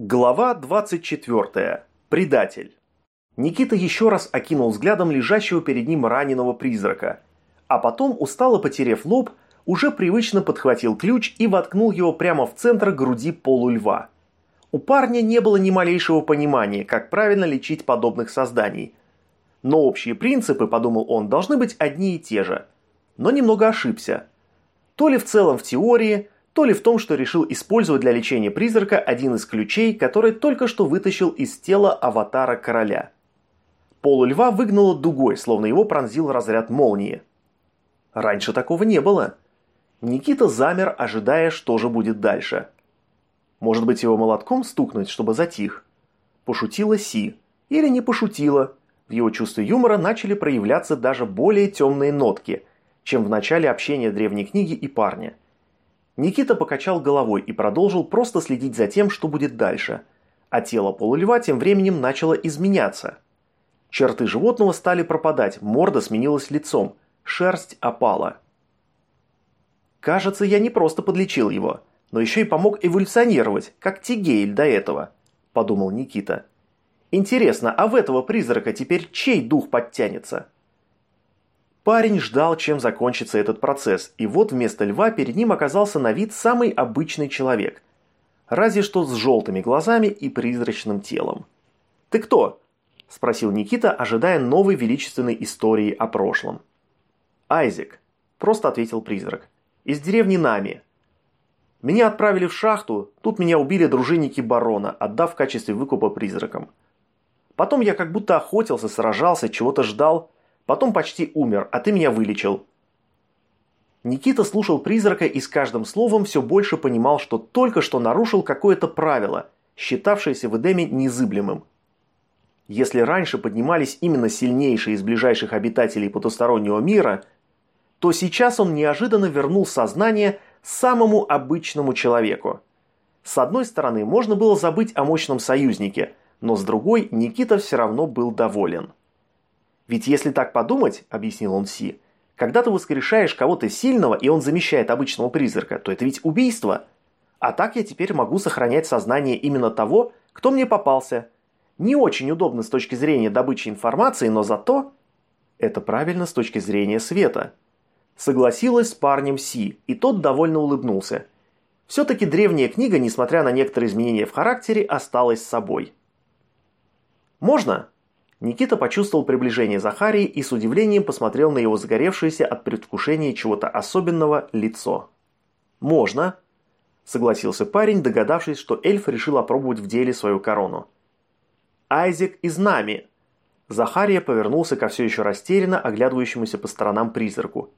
Глава 24. Предатель. Никита еще раз окинул взглядом лежащего перед ним раненого призрака, а потом, устало потерев лоб, уже привычно подхватил ключ и воткнул его прямо в центр груди полульва. У парня не было ни малейшего понимания, как правильно лечить подобных созданий. Но общие принципы, подумал он, должны быть одни и те же. Но немного ошибся. То ли в целом в теории, то ли в том, что решил использовать для лечения призрака один из ключей, который только что вытащил из тела аватара короля. Полу льва выгнало дугой, словно его пронзил разряд молнии. Раньше такого не было. Никита замер, ожидая, что же будет дальше. Может быть, его молотком стукнуть, чтобы затих? Пошутила Си. Или не пошутила. В его чувстве юмора начали проявляться даже более темные нотки, чем в начале общения древней книги и парня – Никита покачал головой и продолжил просто следить за тем, что будет дальше. А тело полульва тем временем начало изменяться. Черты животного стали пропадать, морда сменилась лицом, шерсть опала. «Кажется, я не просто подлечил его, но еще и помог эволюционировать, как Тигейль до этого», – подумал Никита. «Интересно, а в этого призрака теперь чей дух подтянется?» Парень ждал, чем закончится этот процесс, и вот вместо льва перед ним оказался на вид самый обычный человек. Разве что с желтыми глазами и призрачным телом. «Ты кто?» – спросил Никита, ожидая новой величественной истории о прошлом. «Айзек», – просто ответил призрак. «Из деревни Нами. Меня отправили в шахту, тут меня убили дружинники барона, отдав в качестве выкупа призракам. Потом я как будто охотился, сражался, чего-то ждал, Потом почти умер, а ты меня вылечил». Никита слушал призрака и с каждым словом все больше понимал, что только что нарушил какое-то правило, считавшееся в Эдеме незыблемым. Если раньше поднимались именно сильнейшие из ближайших обитателей потустороннего мира, то сейчас он неожиданно вернул сознание самому обычному человеку. С одной стороны, можно было забыть о мощном союзнике, но с другой Никита все равно был доволен. Ведь если так подумать, объяснил он Си, когда ты воскрешаешь кого-то сильного, и он замещает обычного призрака, то это ведь убийство. А так я теперь могу сохранять сознание именно того, кто мне попался. Не очень удобно с точки зрения добычи информации, но зато... Это правильно с точки зрения света. Согласилась с парнем Си, и тот довольно улыбнулся. Все-таки древняя книга, несмотря на некоторые изменения в характере, осталась с собой. «Можно?» Никита почувствовал приближение Захарии и с удивлением посмотрел на его загоревшееся от предвкушения чего-то особенного лицо. «Можно», – согласился парень, догадавшись, что эльф решил опробовать в деле свою корону. «Айзек из нами!» Захария повернулся ко все еще растерянно оглядывающемуся по сторонам призраку.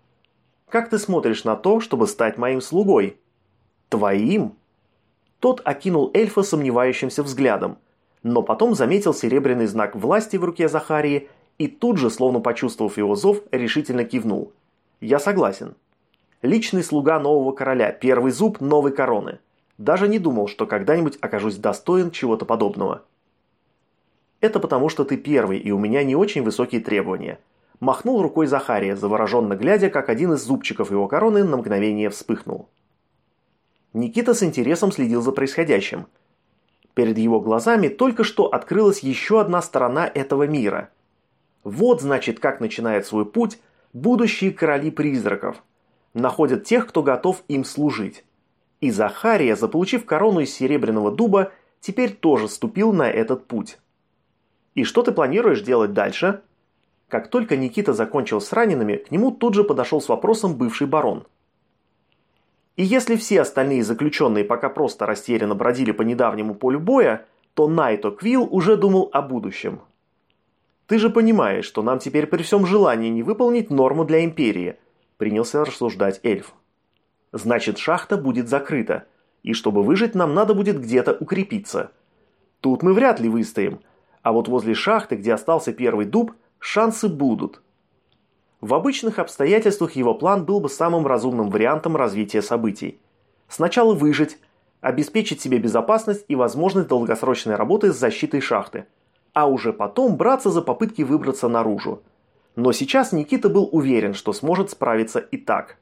«Как ты смотришь на то, чтобы стать моим слугой?» «Твоим?» Тот окинул эльфа сомневающимся взглядом – но потом заметил серебряный знак власти в руке Захарии и тут же, словно почувствовав его зов, решительно кивнул. «Я согласен. Личный слуга нового короля, первый зуб новой короны. Даже не думал, что когда-нибудь окажусь достоин чего-то подобного». «Это потому, что ты первый, и у меня не очень высокие требования», махнул рукой Захария, завороженно глядя, как один из зубчиков его короны на мгновение вспыхнул. Никита с интересом следил за происходящим – Перед его глазами только что открылась еще одна сторона этого мира. Вот, значит, как начинает свой путь будущие короли призраков. Находят тех, кто готов им служить. И Захария, заполучив корону из серебряного дуба, теперь тоже ступил на этот путь. И что ты планируешь делать дальше? Как только Никита закончил с ранеными, к нему тут же подошел с вопросом бывший барон – и если все остальные заключенные пока просто растерянно бродили по недавнему полю боя, то Найто Квилл уже думал о будущем. «Ты же понимаешь, что нам теперь при всем желании не выполнить норму для Империи», принялся рассуждать эльф. «Значит, шахта будет закрыта, и чтобы выжить, нам надо будет где-то укрепиться. Тут мы вряд ли выстоим, а вот возле шахты, где остался первый дуб, шансы будут». В обычных обстоятельствах его план был бы самым разумным вариантом развития событий. Сначала выжить, обеспечить себе безопасность и возможность долгосрочной работы с защитой шахты, а уже потом браться за попытки выбраться наружу. Но сейчас Никита был уверен, что сможет справиться и так.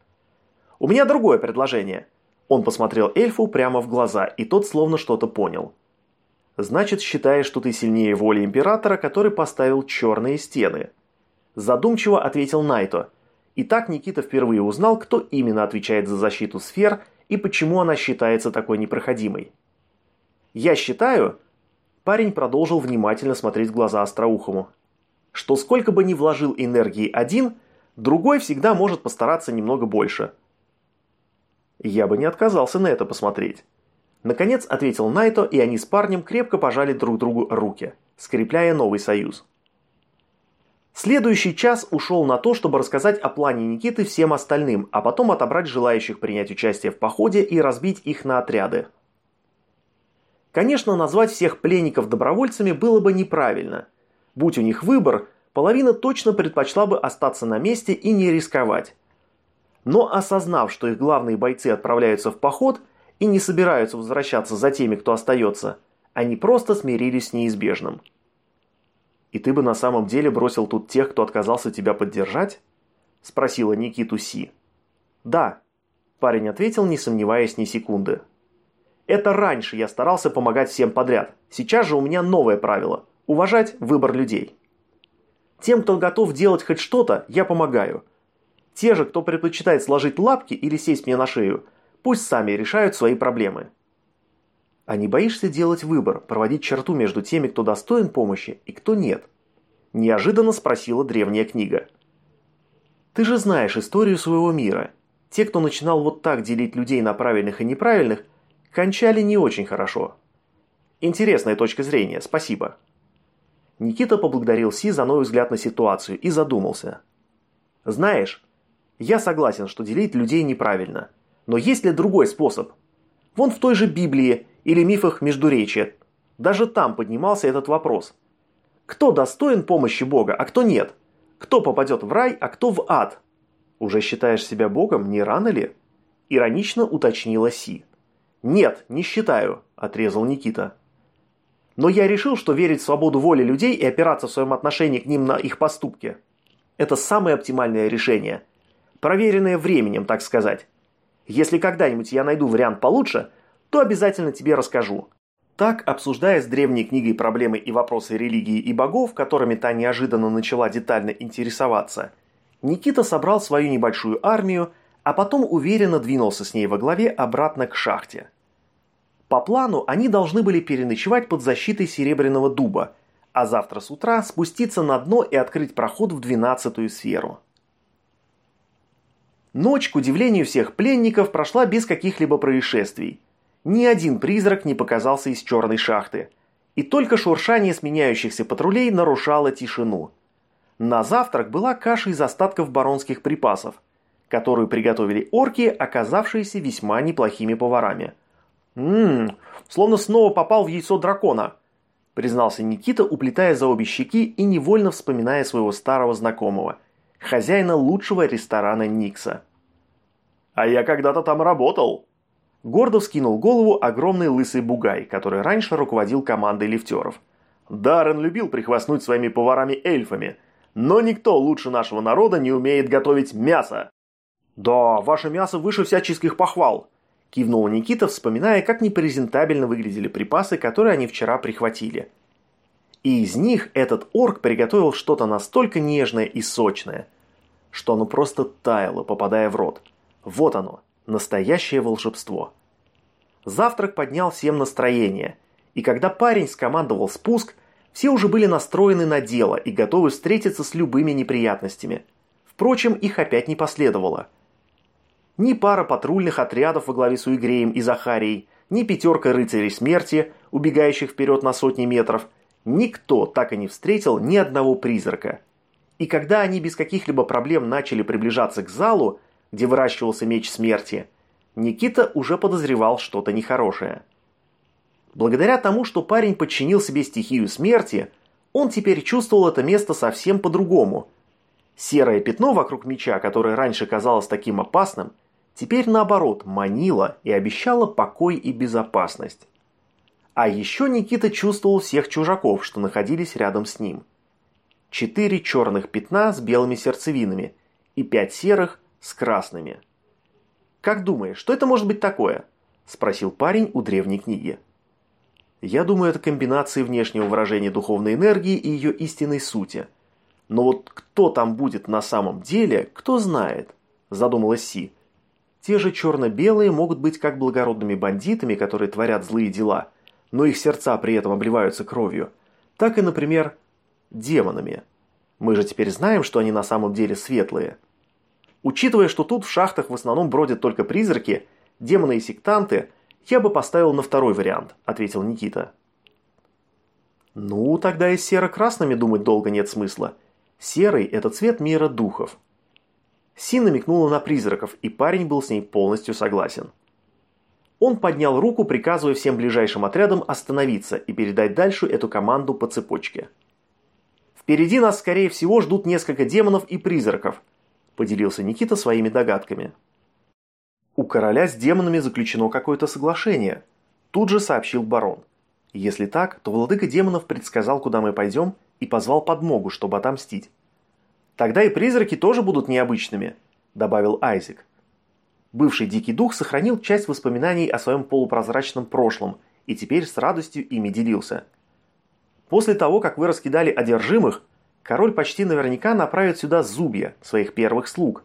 «У меня другое предложение». Он посмотрел эльфу прямо в глаза, и тот словно что-то понял. Значит, считаешь, что ты сильнее воли Императора, который поставил черные стены. Задумчиво ответил Найто. И так Никита впервые узнал, кто именно отвечает за защиту сфер и почему она считается такой непроходимой. «Я считаю...» Парень продолжил внимательно смотреть в глаза Остроухому. «Что сколько бы ни вложил энергии один, другой всегда может постараться немного больше». Я бы не отказался на это посмотреть. Наконец ответил Найто, и они с парнем крепко пожали друг другу руки, скрепляя новый союз. Следующий час ушел на то, чтобы рассказать о плане Никиты всем остальным, а потом отобрать желающих принять участие в походе и разбить их на отряды. Конечно, назвать всех пленников добровольцами было бы неправильно. Будь у них выбор, половина точно предпочла бы остаться на месте и не рисковать. Но осознав, что их главные бойцы отправляются в поход и не собираются возвращаться за теми, кто остается, они просто смирились с неизбежным – «И ты бы на самом деле бросил тут тех, кто отказался тебя поддержать?» – спросила Никиту Си. «Да», – парень ответил, не сомневаясь ни секунды. «Это раньше я старался помогать всем подряд. Сейчас же у меня новое правило – уважать выбор людей. Тем, кто готов делать хоть что-то, я помогаю. Те же, кто предпочитает сложить лапки или сесть мне на шею, пусть сами решают свои проблемы». А не боишься делать выбор, проводить черту между теми, кто достоин помощи и кто нет? Неожиданно спросила древняя книга. Ты же знаешь историю своего мира. Те, кто начинал вот так делить людей на правильных и неправильных, кончали не очень хорошо. Интересная точка зрения, спасибо. Никита поблагодарил Си за новый взгляд на ситуацию и задумался. Знаешь, я согласен, что делить людей неправильно. Но есть ли другой способ? Вон в той же Библии или мифах Междуречия. Даже там поднимался этот вопрос. Кто достоин помощи Бога, а кто нет? Кто попадет в рай, а кто в ад? Уже считаешь себя Богом, не рано ли? Иронично уточнила Си. «Нет, не считаю», – отрезал Никита. «Но я решил, что верить в свободу воли людей и опираться в своем отношении к ним на их поступки – это самое оптимальное решение. Проверенное временем, так сказать. Если когда-нибудь я найду вариант получше – то обязательно тебе расскажу. Так, обсуждая с древней книгой проблемы и вопросы религии и богов, которыми та неожиданно начала детально интересоваться, Никита собрал свою небольшую армию, а потом уверенно двинулся с ней во главе обратно к шахте. По плану они должны были переночевать под защитой Серебряного Дуба, а завтра с утра спуститься на дно и открыть проход в двенадцатую сферу. Ночь, к удивлению всех пленников, прошла без каких-либо происшествий – ни один призрак не показался из черной шахты, и только шуршание сменяющихся патрулей нарушало тишину. На завтрак была каша из остатков баронских припасов, которую приготовили орки, оказавшиеся весьма неплохими поварами. «Ммм, словно снова попал в яйцо дракона», признался Никита, уплетая за обе щеки и невольно вспоминая своего старого знакомого, хозяина лучшего ресторана Никса. «А я когда-то там работал», Гордо вскинул голову огромный лысый бугай, который раньше руководил командой лифтеров. Даррен любил прихвастнуть своими поварами-эльфами, но никто лучше нашего народа не умеет готовить мясо. «Да, ваше мясо выше всяческих похвал», – кивнул Никита, вспоминая, как непрезентабельно выглядели припасы, которые они вчера прихватили. И из них этот орк приготовил что-то настолько нежное и сочное, что оно просто таяло, попадая в рот. Вот оно, Настоящее волшебство. Завтрак поднял всем настроение, и когда парень скомандовал спуск, все уже были настроены на дело и готовы встретиться с любыми неприятностями. Впрочем, их опять не последовало. Ни пара патрульных отрядов во главе с Уигреем и Захарией, ни пятерка рыцарей смерти, убегающих вперед на сотни метров, никто так и не встретил ни одного призрака. И когда они без каких-либо проблем начали приближаться к залу, где выращивался меч смерти, Никита уже подозревал что-то нехорошее. Благодаря тому, что парень подчинил себе стихию смерти, он теперь чувствовал это место совсем по-другому. Серое пятно вокруг меча, которое раньше казалось таким опасным, теперь наоборот манило и обещало покой и безопасность. А еще Никита чувствовал всех чужаков, что находились рядом с ним. Четыре черных пятна с белыми сердцевинами и пять серых с красными. «Как думаешь, что это может быть такое?» – спросил парень у древней книги. Я думаю, это комбинация внешнего выражения духовной энергии и ее истинной сути. Но вот кто там будет на самом деле, кто знает, задумалась Си. Те же черно-белые могут быть как благородными бандитами, которые творят злые дела, но их сердца при этом обливаются кровью, так и, например, демонами. Мы же теперь знаем, что они на самом деле светлые. Учитывая, что тут в шахтах в основном бродят только призраки, демоны и сектанты, я бы поставил на второй вариант, ответил Никита. Ну, тогда и серо-красными думать долго нет смысла. Серый – это цвет мира духов. Си намекнула на призраков, и парень был с ней полностью согласен. Он поднял руку, приказывая всем ближайшим отрядам остановиться и передать дальше эту команду по цепочке. «Впереди нас, скорее всего, ждут несколько демонов и призраков», – поделился Никита своими догадками. «У короля с демонами заключено какое-то соглашение», – тут же сообщил барон. «Если так, то владыка демонов предсказал, куда мы пойдем, и позвал подмогу, чтобы отомстить. Тогда и призраки тоже будут необычными», – добавил Айзек. Бывший дикий дух сохранил часть воспоминаний о своем полупрозрачном прошлом и теперь с радостью ими делился. После того, как вы раскидали одержимых, король почти наверняка направит сюда зубья, своих первых слуг.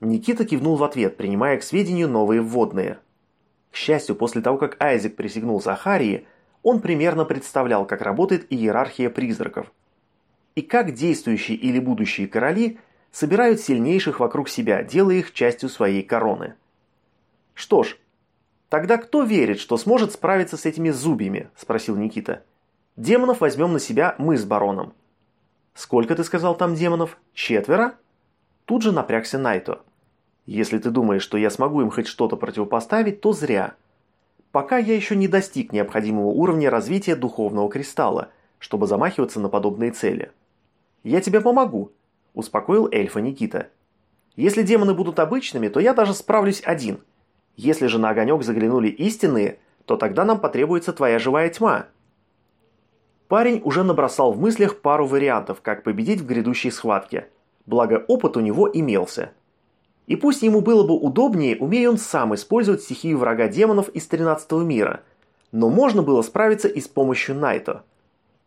Никита кивнул в ответ, принимая к сведению новые вводные. К счастью, после того, как Айзек присягнул Захарии, он примерно представлял, как работает иерархия призраков – и как действующие или будущие короли собирают сильнейших вокруг себя, делая их частью своей короны. «Что ж, тогда кто верит, что сможет справиться с этими зубьями?» – спросил Никита. «Демонов возьмем на себя мы с бароном». «Сколько ты сказал там демонов? Четверо?» Тут же напрягся Найто. «Если ты думаешь, что я смогу им хоть что-то противопоставить, то зря. Пока я еще не достиг необходимого уровня развития духовного кристалла, чтобы замахиваться на подобные цели». «Я тебе помогу», – успокоил эльфа Никита. «Если демоны будут обычными, то я даже справлюсь один. Если же на огонек заглянули истинные, то тогда нам потребуется твоя живая тьма». Парень уже набросал в мыслях пару вариантов, как победить в грядущей схватке. Благо опыт у него имелся. И пусть ему было бы удобнее, умея он сам использовать стихию врага демонов из 13 мира, но можно было справиться и с помощью Найто.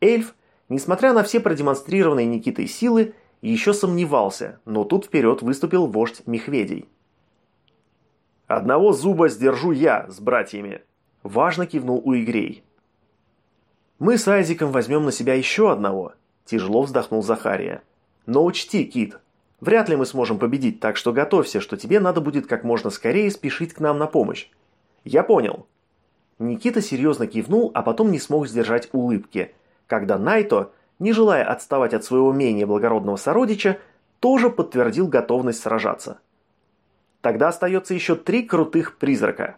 Эльф – Несмотря на все продемонстрированные Никитой силы, еще сомневался, но тут вперед выступил вождь Мехведей. «Одного зуба сдержу я с братьями», – важно кивнул Уигрей. «Мы с Айзиком возьмем на себя еще одного», – тяжело вздохнул Захария. «Но учти, Кит, вряд ли мы сможем победить, так что готовься, что тебе надо будет как можно скорее спешить к нам на помощь». «Я понял». Никита серьезно кивнул, а потом не смог сдержать улыбки – когда Найто, не желая отставать от своего менее благородного сородича, тоже подтвердил готовность сражаться. Тогда остается еще три крутых призрака.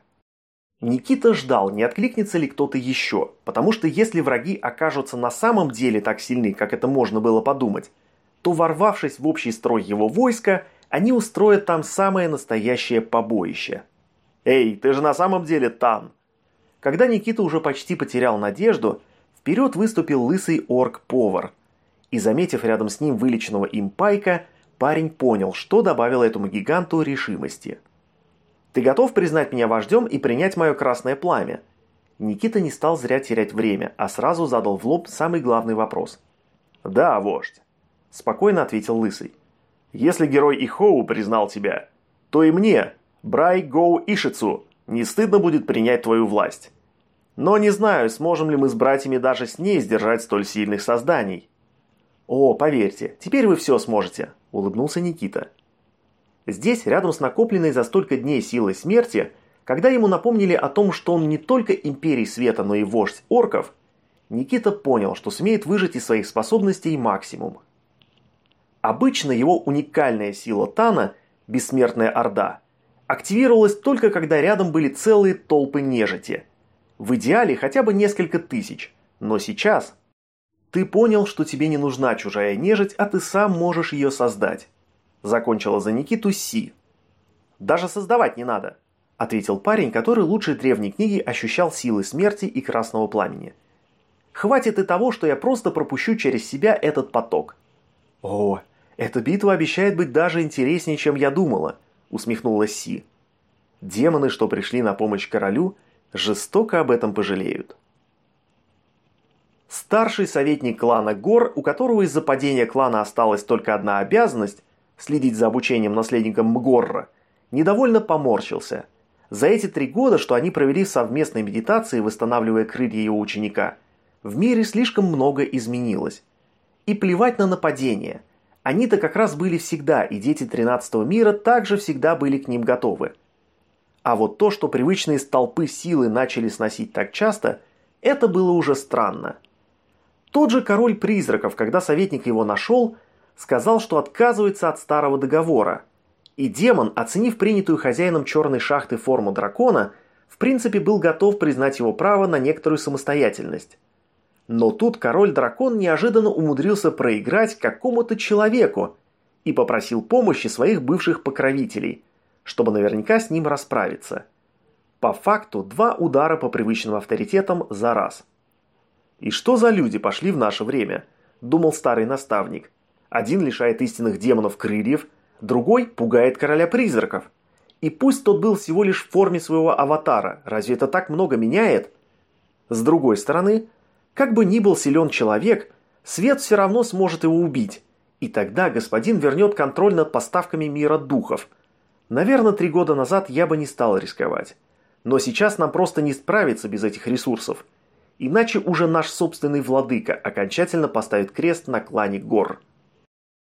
Никита ждал, не откликнется ли кто-то еще, потому что если враги окажутся на самом деле так сильны, как это можно было подумать, то ворвавшись в общий строй его войска, они устроят там самое настоящее побоище. «Эй, ты же на самом деле Тан!» Когда Никита уже почти потерял надежду, Вперед выступил лысый орк-повар. И заметив рядом с ним вылеченного им пайка, парень понял, что добавило этому гиганту решимости. «Ты готов признать меня вождем и принять мое красное пламя?» Никита не стал зря терять время, а сразу задал в лоб самый главный вопрос. «Да, вождь», – спокойно ответил Лысый. «Если герой Ихоу признал тебя, то и мне, Брай Гоу Ишицу, не стыдно будет принять твою власть. Но не знаю, сможем ли мы с братьями даже с ней сдержать столь сильных созданий. О, поверьте, теперь вы все сможете, улыбнулся Никита. Здесь, рядом с накопленной за столько дней силой смерти, когда ему напомнили о том, что он не только империй света, но и вождь орков, Никита понял, что сумеет выжать из своих способностей максимум. Обычно его уникальная сила Тана, бессмертная Орда, активировалась только когда рядом были целые толпы нежити – в идеале хотя бы несколько тысяч. Но сейчас... Ты понял, что тебе не нужна чужая нежить, а ты сам можешь ее создать. Закончила за Никиту Си. Даже создавать не надо, ответил парень, который лучше древней книги ощущал силы смерти и красного пламени. Хватит и того, что я просто пропущу через себя этот поток. О, эта битва обещает быть даже интереснее, чем я думала, усмехнулась Си. Демоны, что пришли на помощь королю, жестоко об этом пожалеют. Старший советник клана Гор, у которого из-за падения клана осталась только одна обязанность – следить за обучением наследника Мгорра, недовольно поморщился. За эти три года, что они провели в совместной медитации, восстанавливая крылья его ученика, в мире слишком много изменилось. И плевать на нападение. Они-то как раз были всегда, и дети 13 мира также всегда были к ним готовы. А вот то, что привычные столпы силы начали сносить так часто, это было уже странно. Тот же король призраков, когда советник его нашел, сказал, что отказывается от старого договора. И демон, оценив принятую хозяином черной шахты форму дракона, в принципе был готов признать его право на некоторую самостоятельность. Но тут король-дракон неожиданно умудрился проиграть какому-то человеку и попросил помощи своих бывших покровителей, чтобы наверняка с ним расправиться. По факту два удара по привычным авторитетам за раз – «И что за люди пошли в наше время?» – думал старый наставник. Один лишает истинных демонов крыльев, другой пугает короля призраков. И пусть тот был всего лишь в форме своего аватара, разве это так много меняет? С другой стороны, как бы ни был силен человек, свет все равно сможет его убить. И тогда господин вернет контроль над поставками мира духов. Наверное, три года назад я бы не стал рисковать. Но сейчас нам просто не справиться без этих ресурсов – Иначе уже наш собственный владыка окончательно поставит крест на клане гор.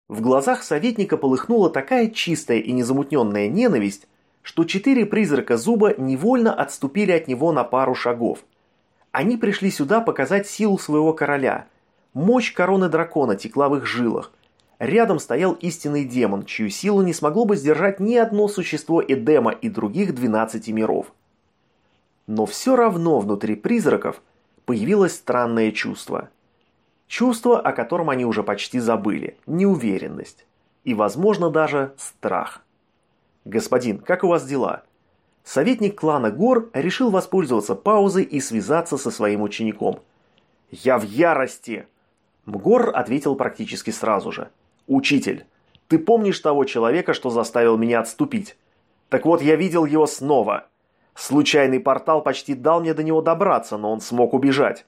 В глазах советника полыхнула такая чистая и незамутненная ненависть, что четыре призрака зуба невольно отступили от него на пару шагов. Они пришли сюда показать силу своего короля. Мощь короны дракона текла в их жилах. Рядом стоял истинный демон, чью силу не смогло бы сдержать ни одно существо Эдема и других 12 миров. Но все равно внутри призраков – появилось странное чувство. Чувство, о котором они уже почти забыли, неуверенность. И, возможно, даже страх. «Господин, как у вас дела?» Советник клана Гор решил воспользоваться паузой и связаться со своим учеником. «Я в ярости!» Мгор ответил практически сразу же. «Учитель, ты помнишь того человека, что заставил меня отступить? Так вот, я видел его снова. Случайный портал почти дал мне до него добраться, но он смог убежать.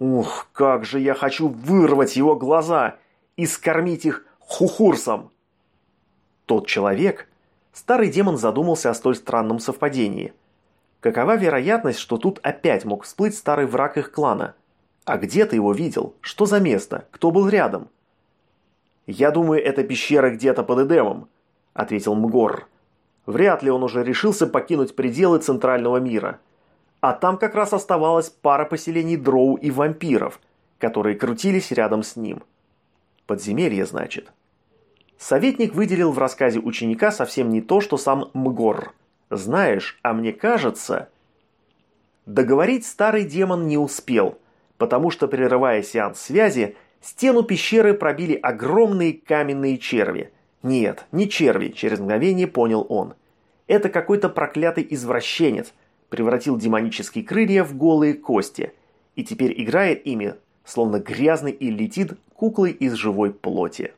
Ух, как же я хочу вырвать его глаза и скормить их хухурсом. Тот человек... Старый демон задумался о столь странном совпадении. Какова вероятность, что тут опять мог всплыть старый враг их клана? А где ты его видел? Что за место? Кто был рядом? «Я думаю, это пещера где-то под Эдемом», — ответил Мгор. Вряд ли он уже решился покинуть пределы центрального мира. А там как раз оставалась пара поселений дроу и вампиров, которые крутились рядом с ним. Подземелье, значит. Советник выделил в рассказе ученика совсем не то, что сам Мгор. Знаешь, а мне кажется... Договорить старый демон не успел, потому что, прерывая сеанс связи, стену пещеры пробили огромные каменные черви. Нет, не черви, через мгновение понял он. Это какой-то проклятый извращенец превратил демонические крылья в голые кости и теперь играет ими, словно грязный и летит куклой из живой плоти.